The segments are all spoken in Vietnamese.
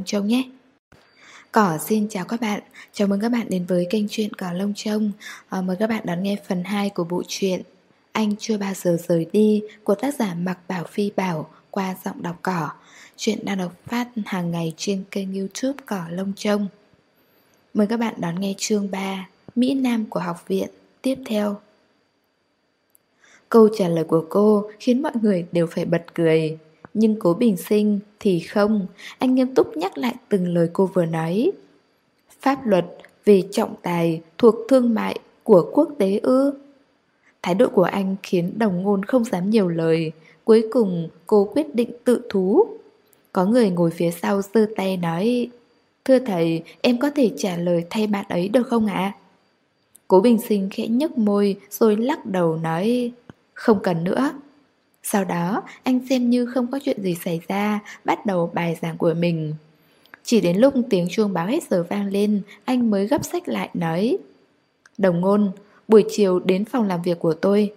Lông Trông nhé. Cỏ xin chào các bạn, chào mừng các bạn đến với kênh truyện Cỏ Lông Trông. À, mời các bạn đón nghe phần 2 của bộ truyện Anh chưa bao giờ rời đi của tác giả Mặc Bảo Phi Bảo qua giọng đọc cỏ. Chuyện đang được phát hàng ngày trên kênh youtube Cỏ Lông Trông. Mời các bạn đón nghe chương 3 Mỹ Nam của học viện tiếp theo. Câu trả lời của cô khiến mọi người đều phải bật cười. Nhưng cố bình sinh thì không, anh nghiêm túc nhắc lại từng lời cô vừa nói. Pháp luật về trọng tài thuộc thương mại của quốc tế ư. Thái độ của anh khiến đồng ngôn không dám nhiều lời, cuối cùng cô quyết định tự thú. Có người ngồi phía sau sơ tay nói Thưa thầy, em có thể trả lời thay bạn ấy được không ạ? Cố bình sinh khẽ nhấc môi rồi lắc đầu nói Không cần nữa sau đó, anh xem như không có chuyện gì xảy ra, bắt đầu bài giảng của mình. Chỉ đến lúc tiếng chuông báo hết giờ vang lên, anh mới gấp sách lại nói Đồng ngôn, buổi chiều đến phòng làm việc của tôi.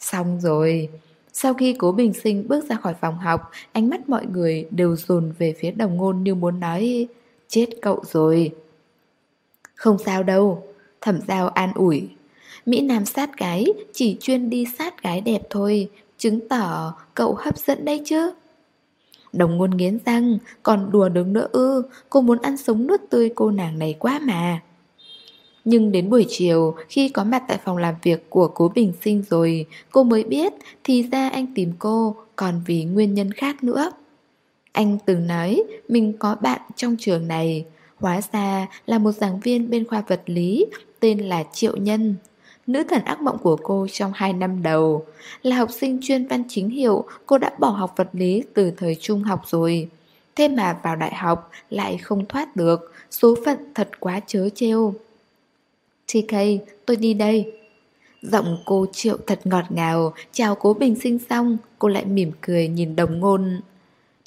Xong rồi. Sau khi cố bình sinh bước ra khỏi phòng học, ánh mắt mọi người đều dồn về phía đồng ngôn như muốn nói Chết cậu rồi. Không sao đâu, thẩm giao an ủi. Mỹ Nam sát gái chỉ chuyên đi sát gái đẹp thôi Chứng tỏ cậu hấp dẫn đây chứ? Đồng ngôn nghiến răng, Còn đùa đứng nữa ư, Cô muốn ăn sống nước tươi cô nàng này quá mà. Nhưng đến buổi chiều, Khi có mặt tại phòng làm việc của cố bình sinh rồi, Cô mới biết Thì ra anh tìm cô, Còn vì nguyên nhân khác nữa. Anh từng nói Mình có bạn trong trường này, Hóa ra là một giảng viên bên khoa vật lý, Tên là Triệu Nhân. Nữ thần ác mộng của cô trong 2 năm đầu Là học sinh chuyên văn chính hiệu Cô đã bỏ học vật lý từ thời trung học rồi. Thế mà vào đại học lại không thoát được Số phận thật quá chớ trêu. TK, tôi đi đây. Giọng cô triệu thật ngọt ngào Chào cố bình sinh xong Cô lại mỉm cười nhìn đồng ngôn.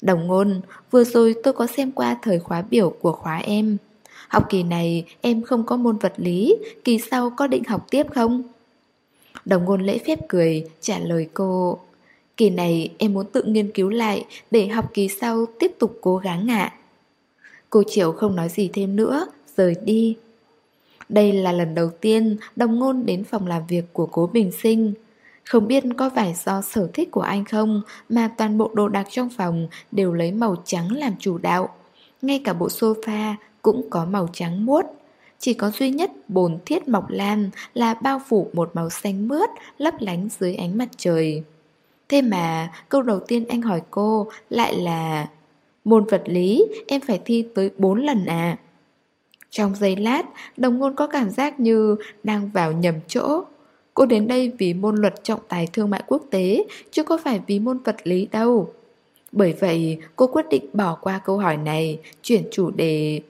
Đồng ngôn, vừa rồi tôi có xem qua thời khóa biểu của khóa em. Học kỳ này em không có môn vật lý, kỳ sau có định học tiếp không? Đồng ngôn lễ phép cười, trả lời cô Kỳ này em muốn tự nghiên cứu lại để học kỳ sau tiếp tục cố gắng ạ. Cô Triệu không nói gì thêm nữa, rời đi. Đây là lần đầu tiên đồng ngôn đến phòng làm việc của cố bình sinh. Không biết có phải do sở thích của anh không mà toàn bộ đồ đạc trong phòng đều lấy màu trắng làm chủ đạo. Ngay cả bộ sofa cũng có màu trắng muốt. Chỉ có duy nhất bồn thiết mọc lan là bao phủ một màu xanh mướt lấp lánh dưới ánh mặt trời. Thế mà, câu đầu tiên anh hỏi cô lại là, Môn vật lý, em phải thi tới 4 lần à Trong giây lát, đồng ngôn có cảm giác như đang vào nhầm chỗ Cô đến đây vì môn luật trọng tài thương mại quốc tế, Chứ có phải vì môn vật lý đâu Bởi vậy, cô quyết định bỏ qua câu hỏi này, Chuyển chủ đề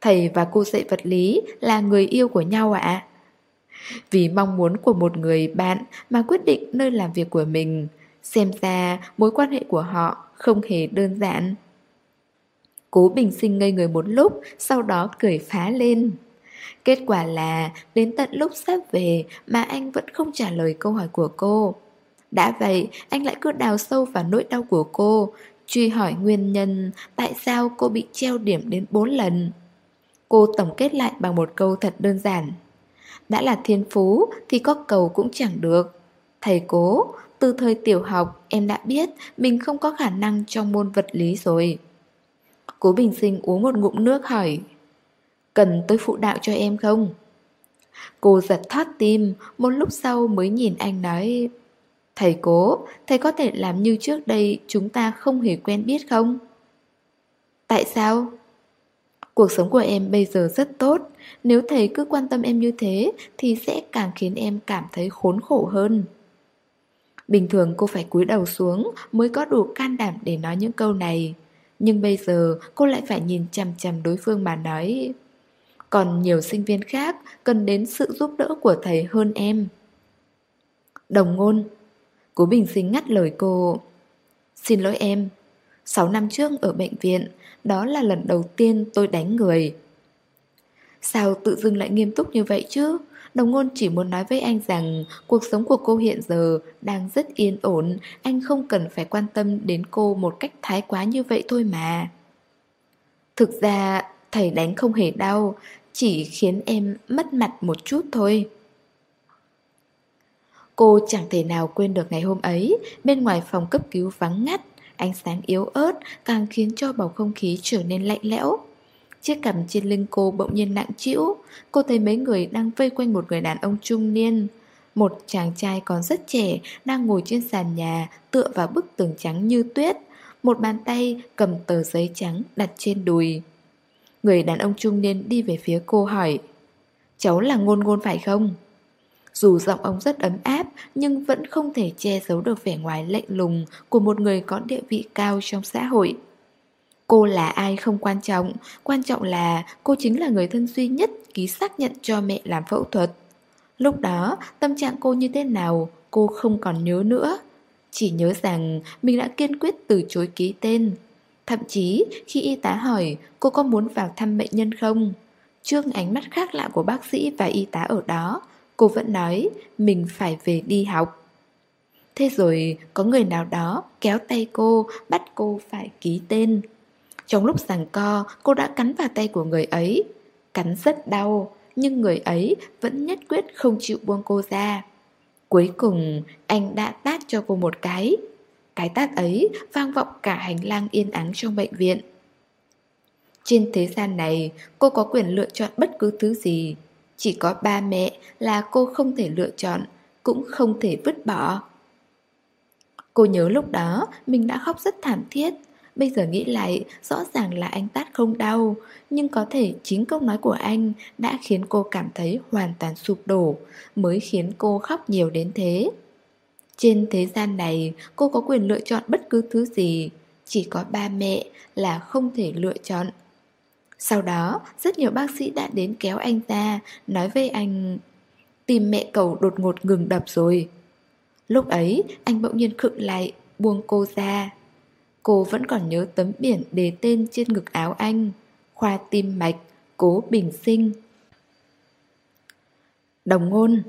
Thầy và cô dạy vật lý là người yêu của nhau ạ Vì mong muốn của một người bạn mà quyết định nơi làm việc của mình Xem ra mối quan hệ của họ không hề đơn giản Cố bình sinh ngây người một lúc Sau đó cười phá lên Kết quả là đến tận lúc sắp về mà anh vẫn không trả lời câu hỏi của cô. Đã vậy, anh lại cứ đào sâu vào nỗi đau của cô, truy hỏi nguyên nhân tại sao cô bị treo điểm đến 4 lần. Cô tổng kết lại bằng một câu thật đơn giản. Đã là thiên phú thì có cầu cũng chẳng được. Thầy cố, từ thời tiểu học em đã biết mình không có khả năng trong môn vật lý rồi. Cố bình sinh uống một ngụm nước hỏi Cần tôi phụ đạo cho em không? Cô giật thoát tim Một lúc sau mới nhìn anh nói Thầy cố, thầy có thể làm như trước đây Chúng ta không hề quen biết không? Tại sao? Cuộc sống của em bây giờ rất tốt. Nếu thầy cứ quan tâm em như thế, Thì sẽ càng khiến em cảm thấy khốn khổ hơn. Bình thường cô phải cúi đầu xuống Mới có đủ can đảm để nói những câu này. Nhưng bây giờ, cô lại phải nhìn chằm chằm đối phương mà nói. Còn nhiều sinh viên khác Cần đến sự giúp đỡ của thầy hơn em. Đồng ngôn. Cố bình sinh ngắt lời cô. Xin lỗi em 6 năm trước ở bệnh viện, đó là lần đầu tiên tôi đánh người. Sao tự dưng lại nghiêm túc như vậy chứ? Đồng ngôn chỉ muốn nói với anh rằng Cuộc sống của cô hiện giờ Đang rất yên ổn, Anh không cần phải quan tâm đến cô Một cách thái quá như vậy thôi mà. Thực ra, thầy đánh không hề đau, Chỉ khiến em mất mặt một chút thôi. Cô chẳng thể nào quên được ngày hôm ấy, Bên ngoài phòng cấp cứu vắng ngắt. Ánh sáng yếu ớt càng khiến cho bầu không khí trở nên lạnh lẽo. Chiếc cằm trên lưng cô bỗng nhiên nặng trĩu. Cô thấy mấy người đang vây quanh một người đàn ông trung niên. Một chàng trai còn rất trẻ Đang ngồi trên sàn nhà Tựa vào bức tường trắng như tuyết. Một bàn tay cầm tờ giấy trắng đặt trên đùi. Người đàn ông trung niên đi về phía cô hỏi, Cháu là ngôn ngôn phải không? Dù giọng ông rất ấm áp, Nhưng vẫn không thể che giấu được vẻ ngoài lạnh lùng Của một người có địa vị cao trong xã hội. Cô là ai không quan trọng Quan trọng là cô chính là người thân duy nhất Ký xác nhận cho mẹ làm phẫu thuật. Lúc đó, tâm trạng cô như thế nào, Cô không còn nhớ nữa. Chỉ nhớ rằng mình đã kiên quyết từ chối ký tên. Thậm chí, khi y tá hỏi cô có muốn vào thăm bệnh nhân không, Trước ánh mắt khác lạ của bác sĩ và y tá ở đó Cô vẫn nói, mình phải về đi học. Thế rồi, có người nào đó kéo tay cô, bắt cô phải ký tên. Trong lúc giằng co, cô đã cắn vào tay của người ấy. Cắn rất đau, nhưng người ấy vẫn nhất quyết không chịu buông cô ra. Cuối cùng, anh đã tát cho cô một cái. Cái tát ấy vang vọng cả hành lang yên ắng trong bệnh viện. Trên thế gian này, cô có quyền lựa chọn bất cứ thứ gì chỉ có ba mẹ là cô không thể lựa chọn, cũng không thể vứt bỏ. Cô nhớ lúc đó mình đã khóc rất thảm thiết. Bây giờ nghĩ lại, rõ ràng là anh tát không đau, nhưng có thể chính câu nói của anh đã khiến cô cảm thấy hoàn toàn sụp đổ, mới khiến cô khóc nhiều đến thế. Trên thế gian này, cô có quyền lựa chọn bất cứ thứ gì, chỉ có ba mẹ là không thể lựa chọn. Sau đó, rất nhiều bác sĩ đã đến kéo anh ta, nói với anh Tìm mẹ cậu đột ngột ngừng đập rồi. Lúc ấy, anh bỗng nhiên khựng lại, buông cô ra. Cô vẫn còn nhớ tấm biển đề tên trên ngực áo anh Khoa tim mạch, cố bình sinh. Đồng ngôn.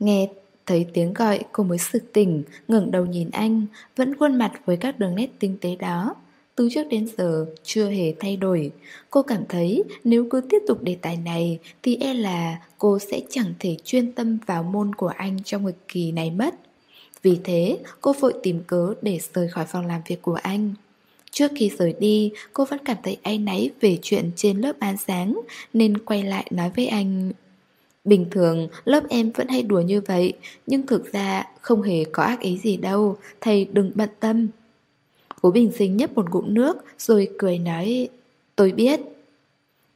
Nghe thấy tiếng gọi cô mới sực tỉnh ngẩng đầu nhìn anh Vẫn khuôn mặt với các đường nét tinh tế đó từ trước đến giờ chưa hề thay đổi. Cô cảm thấy nếu cứ tiếp tục đề tài này thì e là cô sẽ chẳng thể chuyên tâm vào môn của anh trong nghịch kỳ này mất. Vì thế, cô vội tìm cớ để rời khỏi phòng làm việc của anh. Trước khi rời đi, cô vẫn cảm thấy áy náy về chuyện trên lớp án sáng, nên quay lại nói với anh. Bình thường, lớp em vẫn hay đùa như vậy, nhưng thực ra không hề có ác ý gì đâu, thầy đừng bận tâm. Cố Bình Sinh nhấp một ngụm nước rồi cười nói Tôi biết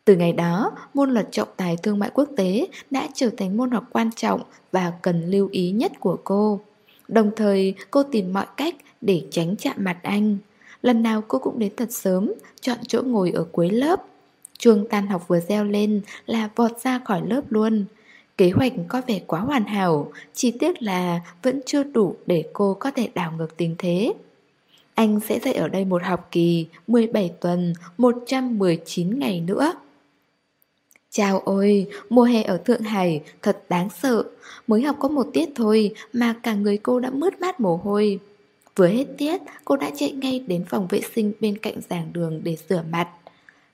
Từ ngày đó, môn luật trọng tài thương mại quốc tế đã trở thành môn học quan trọng và cần lưu ý nhất của cô. Đồng thời, cô tìm mọi cách để tránh chạm mặt anh. Lần nào cô cũng đến thật sớm, chọn chỗ ngồi ở cuối lớp. Chuông tan học vừa reo lên là vọt ra khỏi lớp luôn. Kế hoạch có vẻ quá hoàn hảo, chỉ tiếc là vẫn chưa đủ để cô có thể đảo ngược tình thế. Anh sẽ dạy ở đây một học kỳ, 17 tuần, 119 ngày nữa. Chào ôi, mùa hè ở Thượng Hải thật đáng sợ. Mới học có một tiết thôi mà cả người cô đã mướt mát mồ hôi. Vừa hết tiết, cô đã chạy ngay đến phòng vệ sinh bên cạnh giảng đường để rửa mặt.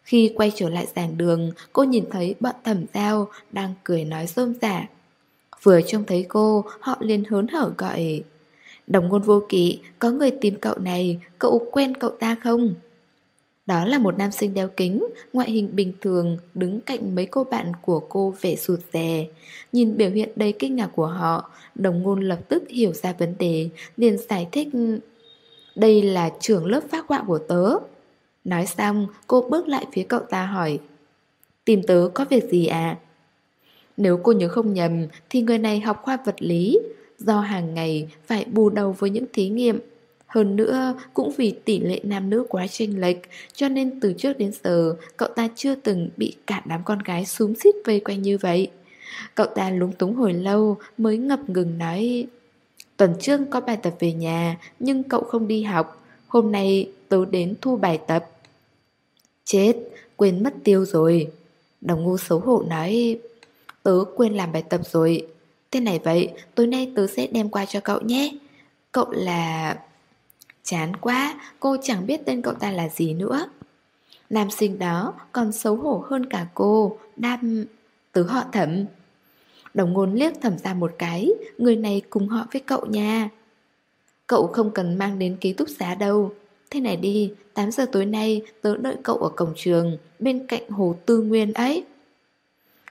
Khi quay trở lại giảng đường, cô nhìn thấy bọn thẩm giao đang cười nói rôm rả. Vừa trông thấy cô, họ liền hớn hở gọi Đồng ngôn vô kỵ, có người tìm cậu này, cậu quen cậu ta không? Đó là một nam sinh đeo kính, ngoại hình bình thường, đứng cạnh mấy cô bạn của cô vẻ sụt rè. Nhìn biểu hiện đầy kinh ngạc của họ, đồng ngôn lập tức hiểu ra vấn đề, liền giải thích Đây là trưởng lớp phát họa của tớ. Nói xong, cô bước lại phía cậu ta hỏi Tìm tớ có việc gì à? Nếu cô nhớ không nhầm thì người này học khoa vật lý do hàng ngày phải bù đầu với những thí nghiệm. Hơn nữa, cũng vì tỷ lệ nam nữ quá chênh lệch, cho nên từ trước đến giờ, cậu ta chưa từng bị cả đám con gái xúm xít vây quanh như vậy. Cậu ta lúng túng hồi lâu mới ngập ngừng nói Tuần trước có bài tập về nhà, nhưng cậu không đi học. Hôm nay tớ đến thu bài tập. Chết, quên mất tiêu rồi. Đồng ngu xấu hổ nói Tớ quên làm bài tập rồi Thế này vậy, tối nay tớ sẽ đem qua cho cậu nhé. Cậu là... Chán quá, cô chẳng biết tên cậu ta là gì nữa. Nam sinh đó còn xấu hổ hơn cả cô. Nam, tứ họ thẩm. Đồng ngôn liếc thẩm ra một cái Người này cùng họ với cậu nha. Cậu không cần mang đến ký túc xá đâu. Thế này đi 8 giờ tối nay tớ đợi cậu ở cổng trường Bên cạnh hồ tư nguyên ấy.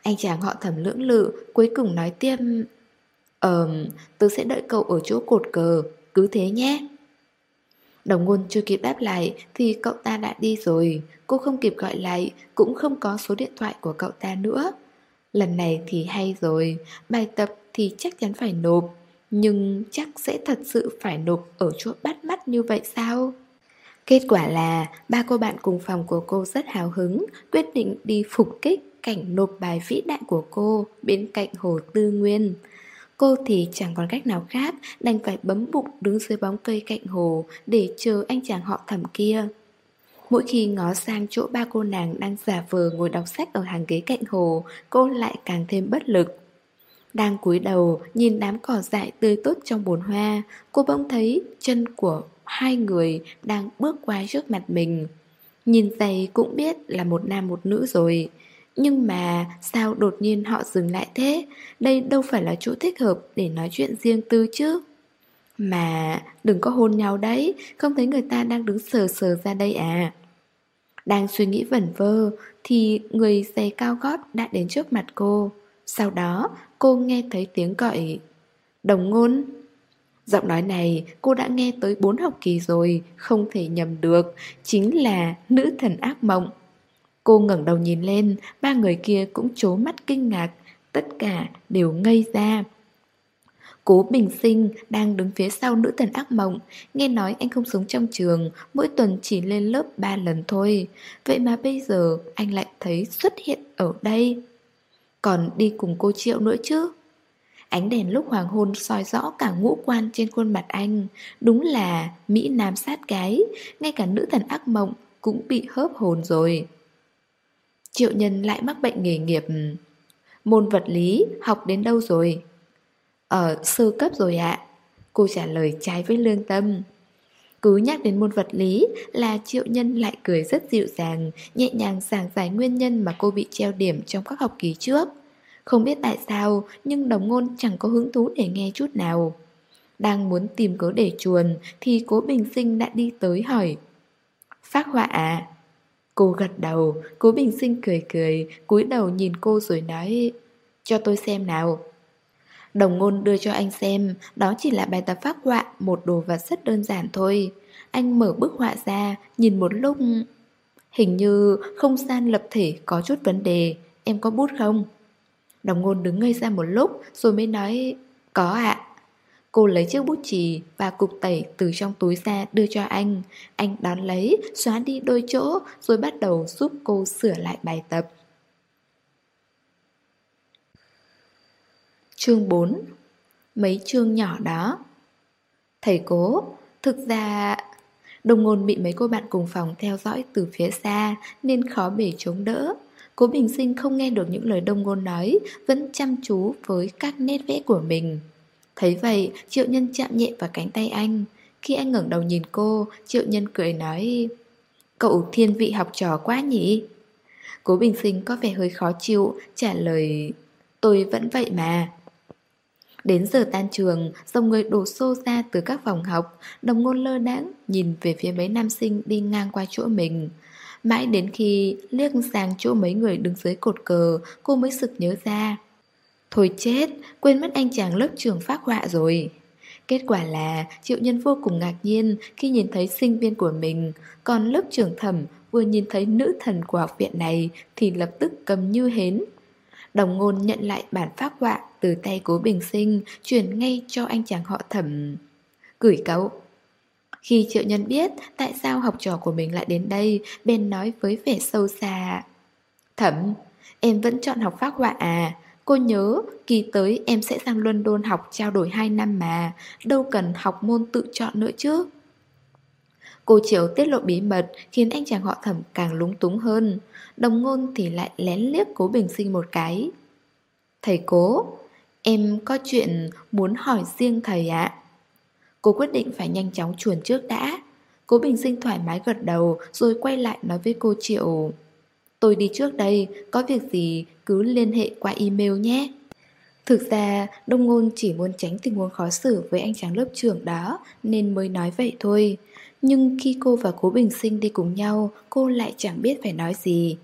Anh chàng họ thẩm lưỡng lự Cuối cùng nói tiếp Ờm, tớ sẽ đợi cậu ở chỗ cột cờ Cứ thế nhé. Đồng ngôn chưa kịp đáp lại Thì cậu ta đã đi rồi. Cô không kịp gọi lại Cũng không có số điện thoại của cậu ta nữa. Lần này thì hay rồi Bài tập thì chắc chắn phải nộp Nhưng chắc sẽ thật sự phải nộp Ở chỗ bắt mắt như vậy sao? Kết quả là Ba cô bạn cùng phòng của cô rất hào hứng Quyết định đi phục kích. Cảnh nộp bài vĩ đại của cô Bên cạnh hồ tư nguyên Cô thì chẳng còn cách nào khác Đành phải bấm bụng đứng dưới bóng cây cạnh hồ Để chờ anh chàng họ thẩm kia Mỗi khi ngó sang chỗ ba cô nàng đang giả vờ ngồi đọc sách ở hàng ghế cạnh hồ, cô lại càng thêm bất lực. Đang cúi đầu nhìn đám cỏ dại tươi tốt trong bồn hoa, cô bỗng thấy chân của hai người đang bước qua trước mặt mình. Nhìn giày cũng biết là một nam một nữ rồi. Nhưng mà sao đột nhiên họ dừng lại thế? Đây đâu phải là chỗ thích hợp để nói chuyện riêng tư chứ. Mà đừng có hôn nhau đấy, Không thấy người ta đang đứng sờ sờ ra đây à? Đang suy nghĩ vẩn vơ, Thì người giày cao gót đã đến trước mặt cô. Sau đó, cô nghe thấy tiếng gọi. Đồng ngôn. Giọng nói này cô đã nghe tới 4 học kỳ rồi, Không thể nhầm được, Chính là nữ thần ác mộng. Cô ngẩng đầu nhìn lên, Ba người kia cũng trố mắt kinh ngạc, Tất cả đều ngây ra. Cố Bình Sinh đang đứng phía sau nữ thần ác mộng, Nghe nói anh không sống trong trường, Mỗi tuần chỉ lên lớp 3 lần thôi. Vậy mà bây giờ anh lại thấy xuất hiện ở đây. Còn đi cùng cô Triệu nữa chứ? Ánh đèn lúc hoàng hôn soi rõ cả ngũ quan trên khuôn mặt anh. Đúng là Mỹ Nam sát cái Ngay cả nữ thần ác mộng cũng bị hớp hồn rồi. Triệu nhân lại mắc bệnh nghề nghiệp. Môn vật lý, học đến đâu rồi? Ở sơ cấp rồi ạ. Cô trả lời trái với lương tâm. Cứ nhắc đến môn vật lý là triệu nhân lại cười rất dịu dàng, Nhẹ nhàng giảng giải nguyên nhân mà cô bị treo điểm trong các học kỳ trước. Không biết tại sao, nhưng đồng ngôn chẳng có hứng thú để nghe chút nào. Đang muốn tìm cớ để chuồn, thì cố bình sinh đã đi tới hỏi. Phát họa à? Cô gật đầu, cố bình sinh cười cười, cúi đầu nhìn cô rồi nói Cho tôi xem nào Đồng ngôn đưa cho anh xem, đó chỉ là bài tập phác họa, một đồ vật rất đơn giản thôi. Anh mở bức họa ra, nhìn một lúc... Hình như không gian lập thể có chút vấn đề, em có bút không? Đồng ngôn đứng ngây ra một lúc rồi mới nói, có ạ. Cô lấy chiếc bút chì và cục tẩy từ trong túi ra đưa cho anh. Anh đón lấy, xóa đi đôi chỗ rồi bắt đầu giúp cô sửa lại bài tập. Chương 4 Mấy chương nhỏ đó Thầy cố Thực ra Đồng ngôn bị mấy cô bạn cùng phòng theo dõi từ phía xa Nên khó bể chống đỡ Cố bình sinh không nghe được những lời đông ngôn nói Vẫn chăm chú với các nét vẽ của mình Thấy vậy Triệu nhân chạm nhẹ vào cánh tay anh Khi anh ngẩng đầu nhìn cô Triệu nhân cười nói Cậu thiên vị học trò quá nhỉ Cố bình sinh có vẻ hơi khó chịu Trả lời Tôi vẫn vậy mà Đến giờ tan trường, dòng người đổ xô ra từ các phòng học, đồng ngôn lơ đãng nhìn về phía mấy nam sinh đi ngang qua chỗ mình. Mãi đến khi liếc sang chỗ mấy người đứng dưới cột cờ, cô mới sực nhớ ra. Thôi chết, quên mất anh chàng lớp trường phát họa rồi. Kết quả là triệu nhân vô cùng ngạc nhiên khi nhìn thấy sinh viên của mình, còn lớp trưởng thẩm vừa nhìn thấy nữ thần của học viện này thì lập tức cầm như hến. Đồng ngôn nhận lại bản phác họa từ tay cố bình sinh, chuyển ngay cho anh chàng họ thẩm. Gửi cậu. Khi triệu nhân biết tại sao học trò của mình lại đến đây, bên nói với vẻ sâu xa. Thẩm, em vẫn chọn học phác họa à? Cô nhớ, kỳ tới em sẽ sang London học trao đổi 2 năm mà, đâu cần học môn tự chọn nữa chứ. Cô Triệu tiết lộ bí mật khiến anh chàng họ thẩm càng lúng túng hơn. Đồng ngôn thì lại lén liếc cố bình sinh một cái. Thầy cố, em có chuyện muốn hỏi riêng thầy ạ. Cô quyết định phải nhanh chóng chuồn trước đã. Cố Bình Sinh thoải mái gật đầu rồi quay lại nói với cô Triệu Tôi đi trước đây, có việc gì cứ liên hệ qua email nhé. Thực ra Đông Ngôn chỉ muốn tránh tình huống khó xử với anh chàng lớp trưởng đó nên mới nói vậy thôi. Nhưng khi cô và Cố Bình Sinh đi cùng nhau cô lại chẳng biết phải nói gì.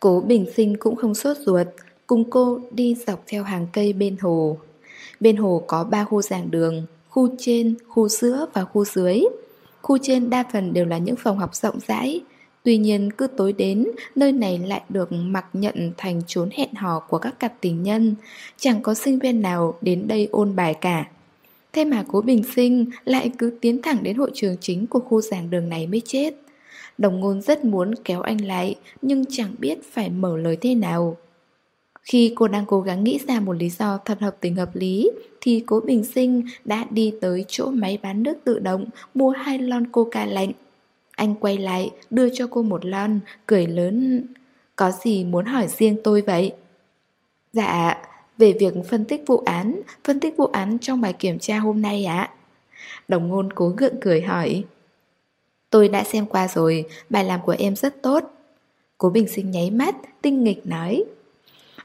Cố Bình Sinh cũng không sốt ruột Cùng cô đi dọc theo hàng cây bên hồ. Bên hồ có ba khu giảng đường Khu trên, khu giữa và khu dưới. Khu trên đa phần đều là những phòng học rộng rãi Tuy nhiên cứ tối đến, nơi này lại được mặc nhận thành chốn hẹn hò của các cặp tình nhân. Chẳng có sinh viên nào đến đây ôn bài cả. Thế mà cố bình sinh lại cứ tiến thẳng đến hội trường chính của khu giảng đường này mới chết. Đồng ngôn rất muốn kéo anh lại, nhưng chẳng biết phải mở lời thế nào. Khi cô đang cố gắng nghĩ ra một lý do thật hợp tình hợp lý, thì cố bình sinh đã đi tới chỗ máy bán nước tự động mua hai lon coca lạnh. Anh quay lại, đưa cho cô một lon, cười lớn. Có gì muốn hỏi riêng tôi vậy? Dạ, về việc phân tích vụ án, phân tích vụ án trong bài kiểm tra hôm nay ạ. Đồng ngôn cố gượng cười hỏi. Tôi đã xem qua rồi, bài làm của em rất tốt. Cố bình sinh nháy mắt, tinh nghịch nói.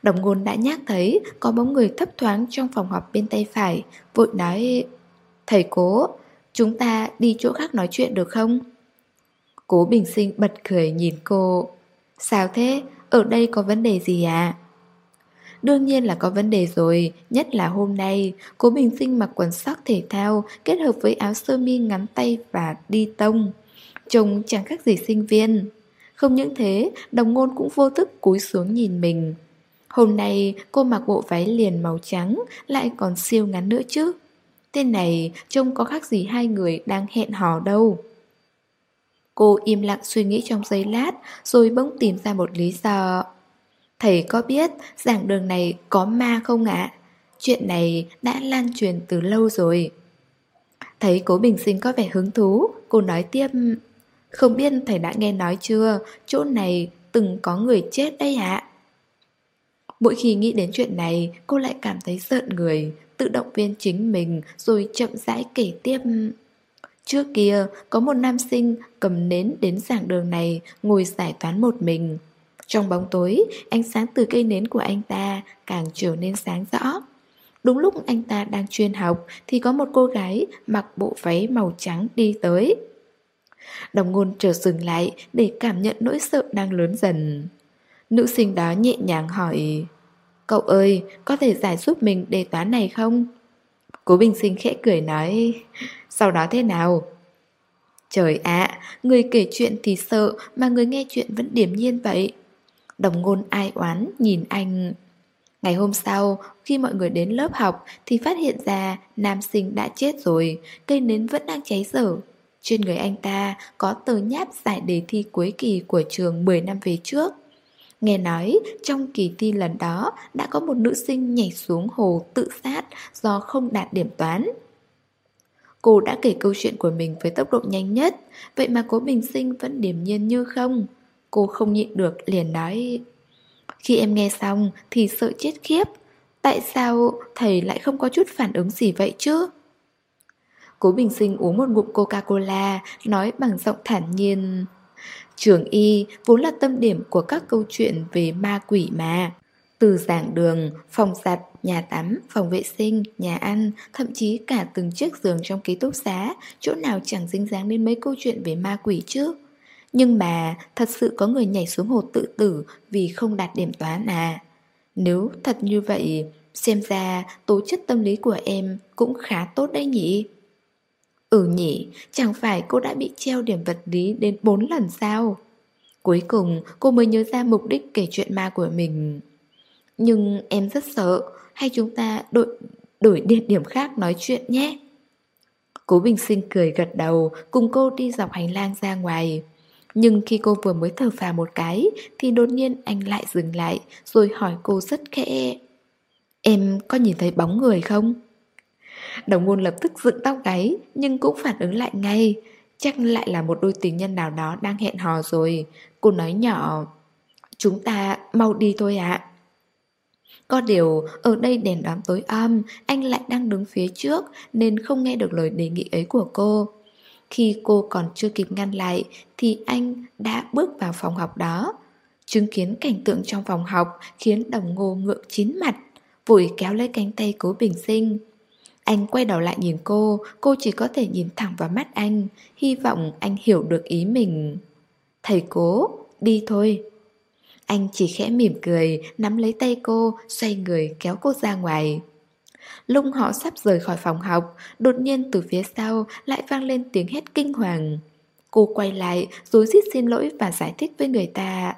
Đồng ngôn đã nhắc thấy có bóng người thấp thoáng trong phòng họp bên tay phải, vội nói Thầy cố, chúng ta đi chỗ khác nói chuyện được không? Cố bình sinh bật cười nhìn cô Sao thế? Ở đây có vấn đề gì à? Đương nhiên là có vấn đề rồi, nhất là hôm nay, cố bình sinh mặc quần sóc thể thao kết hợp với áo sơ mi ngắn tay và đi tông. Trông chẳng khác gì sinh viên. Không những thế, đồng ngôn cũng vô thức cúi xuống nhìn mình. Hôm nay cô mặc bộ váy liền màu trắng lại còn siêu ngắn nữa chứ. Tên này trông có khác gì hai người đang hẹn hò đâu. Cô im lặng suy nghĩ trong giây lát rồi bỗng tìm ra một lý do. Thầy có biết giảng đường này có ma không ạ? Chuyện này đã lan truyền từ lâu rồi. Thấy cố bình sinh có vẻ hứng thú, cô nói tiếp Không biết thầy đã nghe nói chưa, chỗ này từng có người chết đấy ạ. Mỗi khi nghĩ đến chuyện này, cô lại cảm thấy giận người, tự động viên chính mình rồi chậm rãi kể tiếp. Trước kia, có một nam sinh cầm nến đến giảng đường này ngồi giải toán một mình. Trong bóng tối, ánh sáng từ cây nến của anh ta càng trở nên sáng rõ. Đúng lúc anh ta đang chuyên học thì có một cô gái mặc bộ váy màu trắng đi tới. Đồng ngôn trở dừng lại để cảm nhận nỗi sợ đang lớn dần. Nữ sinh đó nhẹ nhàng hỏi Cậu ơi, có thể giải giúp mình đề toán này không? Cố Bình Sinh khẽ cười nói Sau đó thế nào? Trời ạ, người kể chuyện thì sợ mà người nghe chuyện vẫn điềm nhiên vậy. Đồng ngôn ai oán nhìn anh. Ngày hôm sau, khi mọi người đến lớp học thì phát hiện ra nam sinh đã chết rồi, cây nến vẫn đang cháy dở. Trên người anh ta có tờ nháp giải đề thi cuối kỳ của trường 10 năm về trước. Nghe nói trong kỳ thi lần đó đã có một nữ sinh nhảy xuống hồ tự sát do không đạt điểm toán. Cô đã kể câu chuyện của mình với tốc độ nhanh nhất, vậy mà cố bình sinh vẫn điềm nhiên như không. Cô không nhịn được liền nói Khi em nghe xong thì sợ chết khiếp Tại sao thầy lại không có chút phản ứng gì vậy chứ? Cố Bình Sinh uống một ngụm Coca-Cola, nói bằng giọng thản nhiên Trường y vốn là tâm điểm của các câu chuyện về ma quỷ mà. Từ giảng đường, phòng giặt, nhà tắm, phòng vệ sinh, nhà ăn, thậm chí cả từng chiếc giường trong ký túc xá, chỗ nào chẳng dính dáng đến mấy câu chuyện về ma quỷ chứ. Nhưng mà thật sự có người nhảy xuống hồ tự tử vì không đạt điểm toán à. Nếu thật như vậy, xem ra tố chất tâm lý của em cũng khá tốt đấy nhỉ? Ừ nhỉ, chẳng phải cô đã bị treo điểm vật lý đến 4 lần sao? Cuối cùng cô mới nhớ ra mục đích kể chuyện ma của mình. Nhưng em rất sợ, hay chúng ta đổi, đổi địa điểm khác nói chuyện nhé? Cố Bình Sinh cười gật đầu, cùng cô đi dọc hành lang ra ngoài. Nhưng khi cô vừa mới thở phào một cái, thì đột nhiên anh lại dừng lại, rồi hỏi cô rất khẽ. Em có nhìn thấy bóng người không? Đồng ngôn lập tức dựng tóc gáy Nhưng cũng phản ứng lại ngay Chắc lại là một đôi tình nhân nào đó đang hẹn hò rồi Cô nói nhỏ Chúng ta mau đi thôi ạ Có điều ở đây đèn đóm tối om Anh lại đang đứng phía trước Nên không nghe được lời đề nghị ấy của cô Khi cô còn chưa kịp ngăn lại thì anh đã bước vào phòng học đó. Chứng kiến cảnh tượng trong phòng học khiến đồng ngô ngượng chín mặt, vội kéo lấy cánh tay cố bình sinh. Anh quay đầu lại nhìn cô, cô chỉ có thể nhìn thẳng vào mắt anh, hy vọng anh hiểu được ý mình. Thầy cố, đi thôi. Anh chỉ khẽ mỉm cười, nắm lấy tay cô, xoay người kéo cô ra ngoài. Lúc họ sắp rời khỏi phòng học, đột nhiên từ phía sau lại vang lên tiếng hét kinh hoàng. Cô quay lại, rối rít xin lỗi và giải thích với người ta.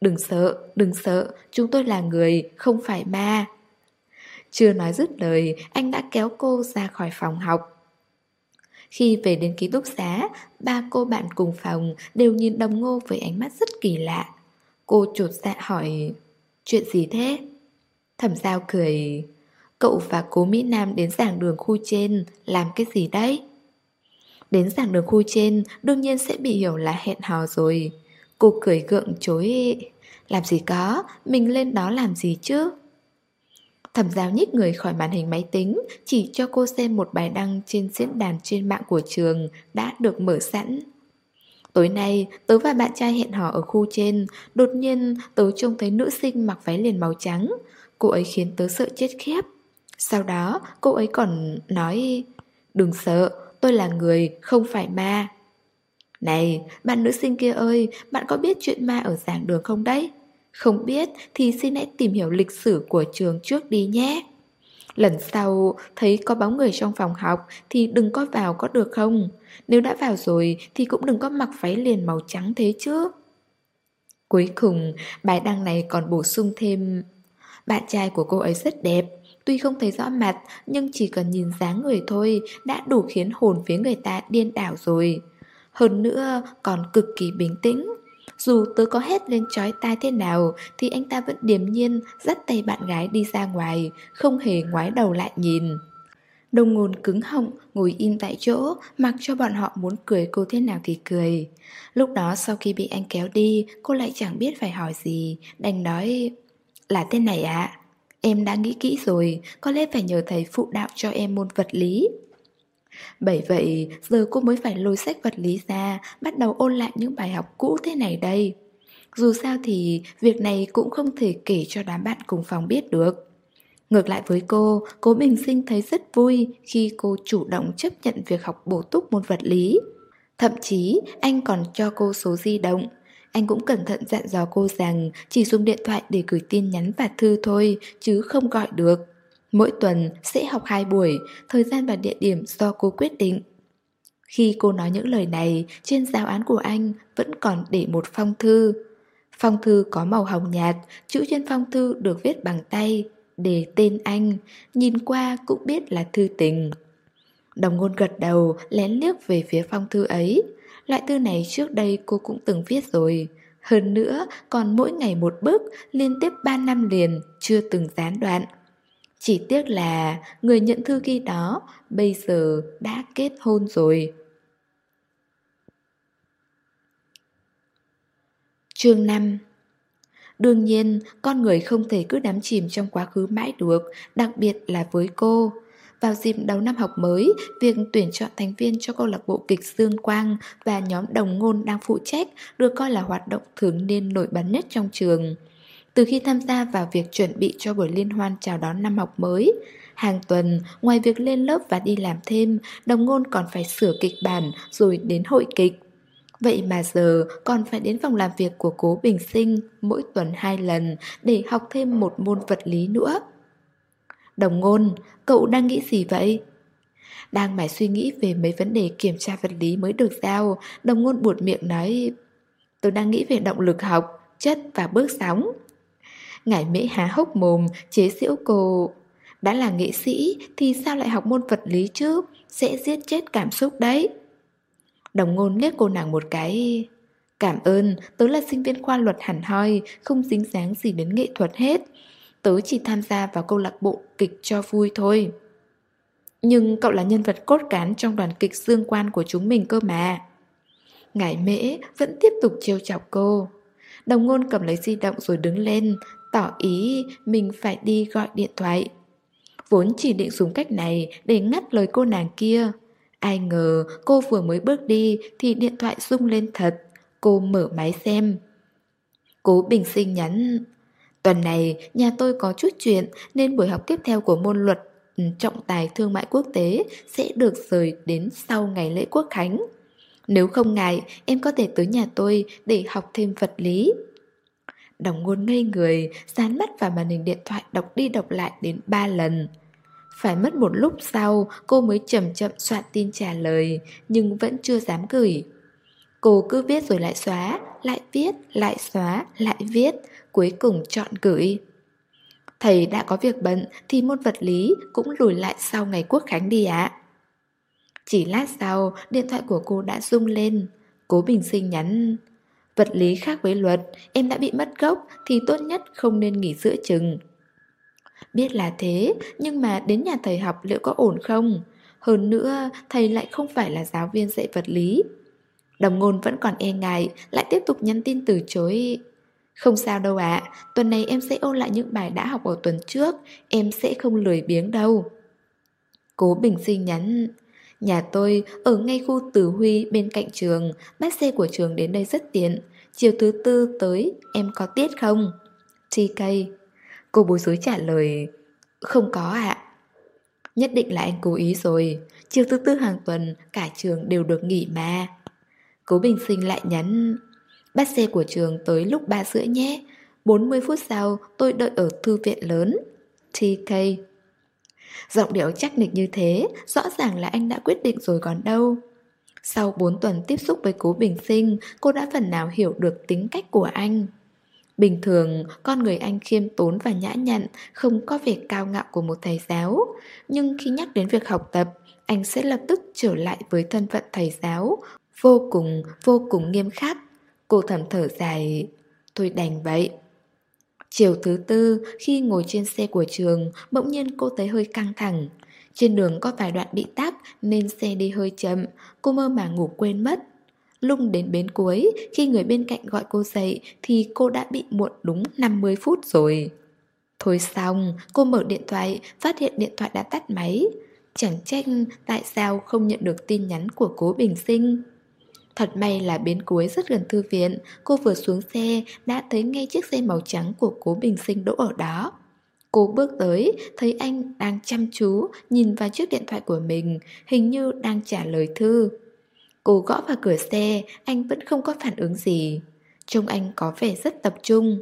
Đừng sợ, đừng sợ, chúng tôi là người, không phải ma. Chưa nói dứt lời, anh đã kéo cô ra khỏi phòng học. Khi về đến ký túc xá, ba cô bạn cùng phòng đều nhìn đồng ngô với ánh mắt rất kỳ lạ. Cô chột dạ hỏi, chuyện gì thế? Thẩm giao cười, cậu và cố Mỹ Nam đến giảng đường khu trên, làm cái gì đấy? Đến giảng đường khu trên, đương nhiên sẽ bị hiểu là hẹn hò rồi. Cô cười gượng chối, làm gì có, mình lên đó làm gì chứ? Thẩm giáo nhích người khỏi màn hình máy tính, chỉ cho cô xem một bài đăng trên diễn đàn trên mạng của trường đã được mở sẵn. Tối nay, tớ và bạn trai hẹn hò ở khu trên, đột nhiên tớ trông thấy nữ sinh mặc váy liền màu trắng. Cô ấy khiến tớ sợ chết khiếp. Sau đó, cô ấy còn nói, đừng sợ, tôi là người, không phải ma. Này, bạn nữ sinh kia ơi, bạn có biết chuyện ma ở giảng đường không đấy? Không biết thì xin hãy tìm hiểu lịch sử của trường trước đi nhé. Lần sau thấy có bóng người trong phòng học thì đừng có vào có được không? Nếu đã vào rồi thì cũng đừng có mặc váy liền màu trắng thế chứ. Cuối cùng, bài đăng này còn bổ sung thêm Bạn trai của cô ấy rất đẹp Tuy không thấy rõ mặt Nhưng chỉ cần nhìn dáng người thôi Đã đủ khiến hồn phía người ta điên đảo rồi Hơn nữa còn cực kỳ bình tĩnh dù tớ có hét lên chói tai thế nào, Thì anh ta vẫn điềm nhiên Dắt tay bạn gái đi ra ngoài, Không hề ngoái đầu lại nhìn. Đồng ngôn cứng họng, Ngồi im tại chỗ, Mặc cho bọn họ muốn cười cô thế nào thì cười. Lúc đó sau khi bị anh kéo đi, Cô lại chẳng biết phải hỏi gì, Đành nói, Là thế này ạ, Em đã nghĩ kỹ rồi, Có lẽ phải nhờ thầy phụ đạo cho em môn vật lý bởi vậy, giờ cô mới phải lôi sách vật lý ra, bắt đầu ôn lại những bài học cũ thế này đây. Dù sao thì việc này cũng không thể kể cho đám bạn cùng phòng biết được. Ngược lại với cô, cố Bình Sinh thấy rất vui khi cô chủ động chấp nhận việc học bổ túc môn vật lý. Thậm chí, anh còn cho cô số di động. Anh cũng cẩn thận dặn dò cô rằng chỉ dùng điện thoại để gửi tin nhắn và thư thôi, chứ không gọi được. Mỗi tuần sẽ học hai buổi, thời gian và địa điểm do cô quyết định. Khi cô nói những lời này, trên giáo án của anh vẫn còn để một phong thư. Phong thư có màu hồng nhạt, chữ trên phong thư được viết bằng tay, để tên anh, nhìn qua cũng biết là thư tình. Đồng ngôn gật đầu, lén liếc về phía phong thư ấy. Loại thư này trước đây cô cũng từng viết rồi. Hơn nữa, còn mỗi ngày một bức, liên tiếp 3 năm liền, chưa từng gián đoạn. Chỉ tiếc là người nhận thư ghi đó bây giờ đã kết hôn rồi. Chương 5 Đương nhiên, con người không thể cứ đắm chìm trong quá khứ mãi được, đặc biệt là với cô. Vào dịp đầu năm học mới, việc tuyển chọn thành viên cho câu lạc bộ kịch Dương Quang và nhóm đồng ngôn đang phụ trách được coi là hoạt động thường niên nổi bật nhất trong trường. Từ khi tham gia vào việc chuẩn bị cho buổi liên hoan chào đón năm học mới, hàng tuần, ngoài việc lên lớp và đi làm thêm, đồng ngôn còn phải sửa kịch bản rồi đến hội kịch. Vậy mà giờ còn phải đến phòng làm việc của cố Bình Sinh mỗi tuần hai lần để học thêm một môn vật lý nữa. Đồng ngôn, cậu đang nghĩ gì vậy? Đang mải suy nghĩ về mấy vấn đề kiểm tra vật lý mới được giao, đồng ngôn buột miệng nói Tôi đang nghĩ về động lực học, chất và bước sóng. Ngải mễ há hốc mồm, chế giễu cô. Đã là nghệ sĩ thì sao lại học môn vật lý chứ? Sẽ giết chết cảm xúc đấy. Đồng ngôn liếc cô nàng một cái. Cảm ơn, tớ là sinh viên khoa luật hẳn hoi, không dính dáng gì đến nghệ thuật hết. Tớ chỉ tham gia vào câu lạc bộ kịch cho vui thôi. Nhưng cậu là nhân vật cốt cán trong đoàn kịch dương quan của chúng mình cơ mà. Ngải mễ vẫn tiếp tục trêu chọc cô. Đồng ngôn cầm lấy di động rồi đứng lên, tỏ ý mình phải đi gọi điện thoại. Vốn chỉ định dùng cách này để ngắt lời cô nàng kia. Ai ngờ cô vừa mới bước đi thì điện thoại rung lên thật. Cô mở máy xem. Cố Bình Sinh nhắn Tuần này nhà tôi có chút chuyện nên buổi học tiếp theo của môn luật ừ, trọng tài thương mại quốc tế sẽ được rời đến sau ngày lễ quốc khánh. Nếu không ngại, em có thể tới nhà tôi để học thêm vật lý. Đồng ngôn ngây người, dán mắt vào màn hình điện thoại đọc đi đọc lại đến 3 lần. Phải mất một lúc sau, cô mới chậm chậm soạn tin trả lời, nhưng vẫn chưa dám gửi. Cô cứ viết rồi lại xóa, lại viết, lại xóa, lại viết, cuối cùng chọn gửi. Thầy đã có việc bận thì môn vật lý cũng lùi lại sau ngày quốc khánh đi ạ. Chỉ lát sau, điện thoại của cô đã rung lên. Cố Bình Sinh nhắn Vật lý khác với luật, em đã bị mất gốc thì tốt nhất không nên nghỉ giữa chừng. Biết là thế, nhưng mà đến nhà thầy học liệu có ổn không? Hơn nữa, thầy lại không phải là giáo viên dạy vật lý. Đồng ngôn vẫn còn e ngại, lại tiếp tục nhắn tin từ chối. Không sao đâu ạ, tuần này em sẽ ôn lại những bài đã học ở tuần trước, em sẽ không lười biếng đâu. Cố Bình Sinh nhắn, nhà tôi ở ngay khu Tử Huy bên cạnh trường, bắt xe của trường đến đây rất tiện. Chiều thứ tư tới, em có tiết không? TK Cô bối rối trả lời Không có ạ. Nhất định là anh cố ý rồi. Chiều thứ tư hàng tuần cả trường đều được nghỉ mà. Cố Bình Sinh lại nhắn Bắt xe của trường tới lúc 3 rưỡi nhé. 40 phút sau tôi đợi ở thư viện lớn. TK Giọng điệu chắc nịch như thế Rõ ràng là anh đã quyết định rồi còn đâu Sau 4 tuần tiếp xúc với cố bình sinh Cô đã phần nào hiểu được tính cách của anh Bình thường, con người anh khiêm tốn và nhã nhặn, không có vẻ cao ngạo của một thầy giáo. Nhưng khi nhắc đến việc học tập, anh sẽ lập tức trở lại với thân phận thầy giáo, vô cùng, vô cùng nghiêm khắc. Cô thầm thở dài, thôi đành vậy. Chiều thứ tư, khi ngồi trên xe của trường, bỗng nhiên cô thấy hơi căng thẳng. Trên đường có vài đoạn bị tắc nên xe đi hơi chậm, cô mơ mà ngủ quên mất. Lung đến bến cuối, khi người bên cạnh gọi cô dậy thì cô đã bị muộn đúng 50 phút rồi. Thôi xong, cô mở điện thoại, phát hiện điện thoại đã tắt máy. Chẳng trách tại sao không nhận được tin nhắn của cố bình sinh. Thật may là bến cuối rất gần thư viện, cô vừa xuống xe đã thấy ngay chiếc xe màu trắng của cố bình sinh đỗ ở đó. Cô bước tới, thấy anh đang chăm chú nhìn vào chiếc điện thoại của mình, hình như đang trả lời thư. Cô gõ vào cửa xe, anh vẫn không có phản ứng gì. Trông anh có vẻ rất tập trung.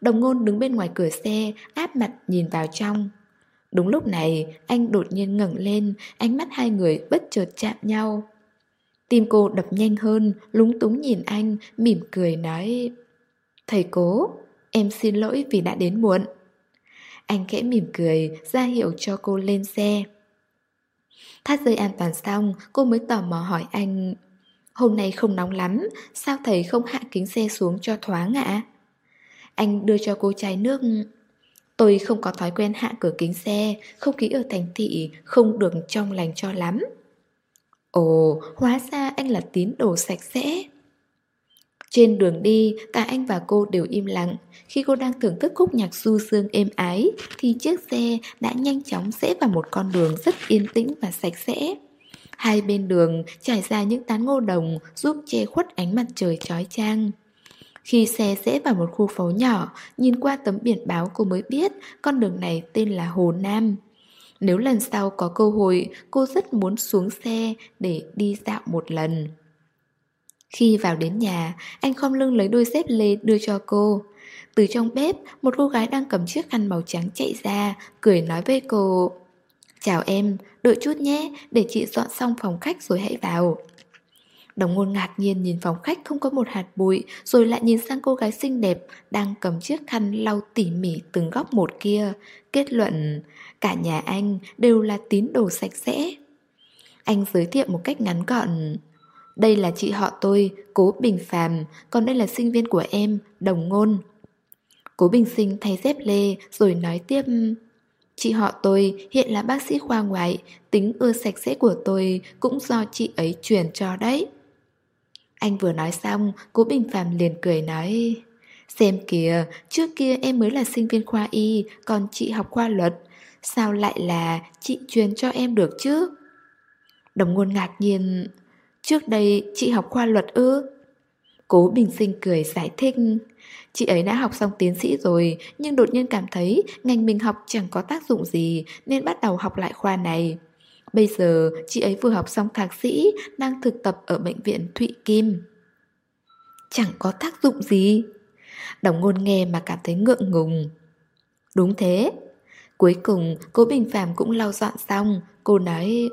Đồng ngôn đứng bên ngoài cửa xe, áp mặt nhìn vào trong. Đúng lúc này, anh đột nhiên ngẩng lên, ánh mắt hai người bất chợt chạm nhau. Tim cô đập nhanh hơn, lúng túng nhìn anh, mỉm cười nói Thầy cố, em xin lỗi vì đã đến muộn. Anh khẽ mỉm cười, ra hiệu cho cô lên xe. Thắt dây an toàn xong, cô mới tò mò hỏi anh Hôm nay không nóng lắm, sao thầy không hạ kính xe xuống cho thoáng ạ? Anh đưa cho cô chai nước Tôi không có thói quen hạ cửa kính xe, không khí ở thành thị không được trong lành cho lắm. Ồ, hóa ra anh là tín đồ sạch sẽ. Trên đường đi, cả anh và cô đều im lặng. Khi cô đang thưởng thức khúc nhạc du dương êm ái, thì chiếc xe đã nhanh chóng rẽ vào một con đường rất yên tĩnh và sạch sẽ. Hai bên đường trải ra những tán ngô đồng giúp che khuất ánh mặt trời chói chang. Khi xe rẽ vào một khu phố nhỏ, nhìn qua tấm biển báo cô mới biết con đường này tên là Hồ Nam. Nếu lần sau có cơ hội, cô rất muốn xuống xe để đi dạo một lần. Khi vào đến nhà, anh khom lưng lấy đôi dép lê đưa cho cô. Từ trong bếp, một cô gái đang cầm chiếc khăn màu trắng chạy ra, cười nói với cô. Chào em, đợi chút nhé, để chị dọn xong phòng khách rồi hãy vào. Đồng ngôn ngạc nhiên nhìn phòng khách không có một hạt bụi, rồi lại nhìn sang cô gái xinh đẹp đang cầm chiếc khăn lau tỉ mỉ từng góc một kia. Kết luận, cả nhà anh đều là tín đồ sạch sẽ. Anh giới thiệu một cách ngắn gọn. Đây là chị họ tôi, Cố Bình Phàm, còn đây là sinh viên của em, Đồng Ngôn. Cố Bình Sinh thay dép lê rồi nói tiếp Chị họ tôi hiện là bác sĩ khoa ngoại, tính ưa sạch sẽ của tôi cũng do chị ấy truyền cho đấy. Anh vừa nói xong, Cố Bình Phàm liền cười nói Xem kìa, trước kia em mới là sinh viên khoa y, còn chị học khoa luật Sao lại là chị truyền cho em được chứ? Đồng ngôn ngạc nhiên. Trước đây chị học khoa luật ư? Cố Bình Sinh cười giải thích. Chị ấy đã học xong tiến sĩ rồi, Nhưng đột nhiên cảm thấy ngành mình học chẳng có tác dụng gì, Nên bắt đầu học lại khoa này. Bây giờ chị ấy vừa học xong thạc sĩ, Đang thực tập ở bệnh viện Thụy Kim. Chẳng có tác dụng gì. Đồng ngôn nghe mà cảm thấy ngượng ngùng. Đúng thế Cuối cùng cố Bình Phạm cũng lau dọn xong Cô nói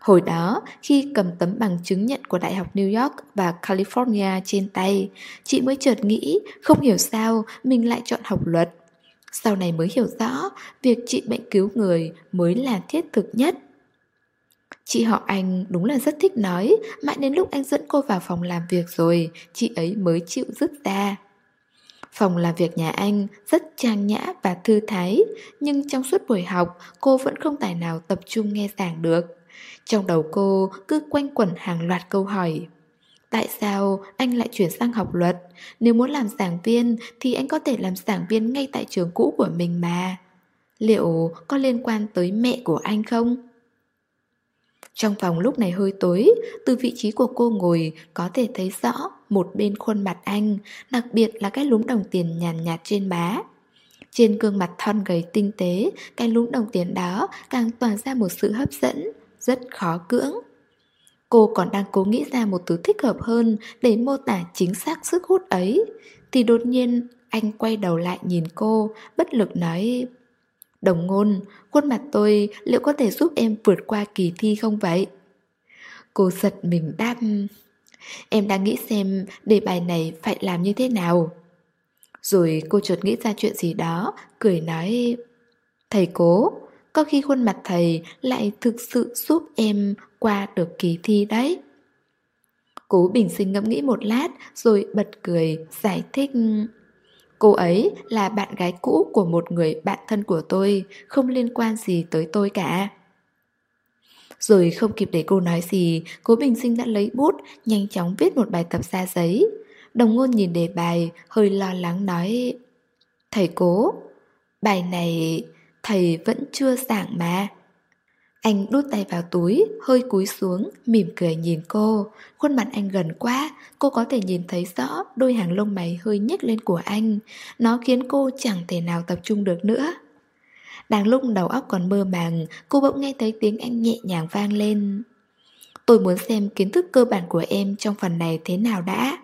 Hồi đó, khi cầm tấm bằng chứng nhận của Đại học New York và California trên tay, chị mới chợt nghĩ không hiểu sao mình lại chọn học luật. Sau này mới hiểu rõ, việc trị bệnh cứu người mới là thiết thực nhất. Chị họ anh đúng là rất thích nói, mãi đến lúc anh dẫn cô vào phòng làm việc rồi, chị ấy mới chịu dứt ra. Phòng làm việc nhà anh rất trang nhã và thư thái, nhưng trong suốt buổi học cô vẫn không tài nào tập trung nghe giảng được. Trong đầu cô cứ quanh quẩn hàng loạt câu hỏi. Tại sao anh lại chuyển sang học luật? Nếu muốn làm giảng viên thì anh có thể làm giảng viên ngay tại trường cũ của mình mà. Liệu có liên quan tới mẹ của anh không? Trong phòng lúc này hơi tối, từ vị trí của cô ngồi có thể thấy rõ một bên khuôn mặt anh, đặc biệt là cái lúm đồng tiền nhàn nhạt trên má. Trên gương mặt thon gầy tinh tế, cái lúm đồng tiền đó càng tỏa ra một sự hấp dẫn, rất khó cưỡng. Cô còn đang cố nghĩ ra một từ thích hợp hơn để mô tả chính xác sức hút ấy, thì đột nhiên anh quay đầu lại nhìn cô, bất lực nói Đồng ngôn, khuôn mặt tôi liệu có thể giúp em vượt qua kỳ thi không vậy? Cô giật mình đáp Em đang nghĩ xem đề bài này phải làm như thế nào Rồi cô chợt nghĩ ra chuyện gì đó Cười nói Thầy cố Có khi khuôn mặt thầy lại thực sự giúp em qua được kỳ thi đấy Cố bình sinh ngẫm nghĩ một lát Rồi bật cười giải thích Cô ấy là bạn gái cũ của một người bạn thân của tôi, không liên quan gì tới tôi cả. Rồi không kịp để cô nói gì, cố bình sinh đã lấy bút, nhanh chóng viết một bài tập ra giấy. Đồng ngôn nhìn đề bài, hơi lo lắng nói Thầy cố, bài này thầy vẫn chưa giảng mà. Anh đút tay vào túi, hơi cúi xuống, mỉm cười nhìn cô. Khuôn mặt anh gần quá, cô có thể nhìn thấy rõ đôi hàng lông mày hơi nhếch lên của anh. Nó khiến cô chẳng thể nào tập trung được nữa. Đang lúc đầu óc còn mơ màng, cô bỗng nghe thấy tiếng anh nhẹ nhàng vang lên. Tôi muốn xem kiến thức cơ bản của em trong phần này thế nào đã.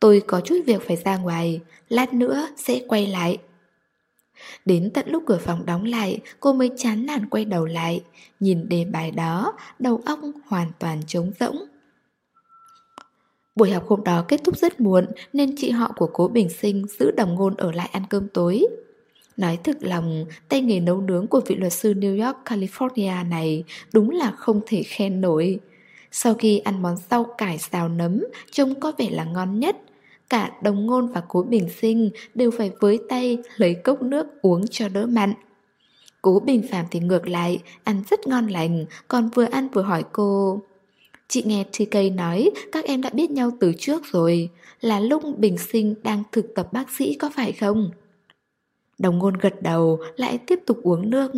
Tôi có chút việc phải ra ngoài, lát nữa sẽ quay lại. Đến tận lúc cửa phòng đóng lại, cô mới chán nản quay đầu lại, nhìn đề bài đó, đầu óc hoàn toàn trống rỗng. Buổi học hôm đó kết thúc rất muộn nên chị họ của cố Bình Sinh giữ đồng ngôn ở lại ăn cơm tối. Nói thực lòng, tay nghề nấu nướng của vị luật sư New York, California này đúng là không thể khen nổi. Sau khi ăn món rau cải xào nấm, trông có vẻ là ngon nhất, Cả đồng ngôn và cố bình sinh đều phải với tay lấy cốc nước uống cho đỡ mặn. Cố bình phàm thì ngược lại, ăn rất ngon lành, còn vừa ăn vừa hỏi cô. Chị nghe TK nói các em đã biết nhau từ trước rồi, là lúc bình sinh đang thực tập bác sĩ có phải không? Đồng ngôn gật đầu, lại tiếp tục uống nước.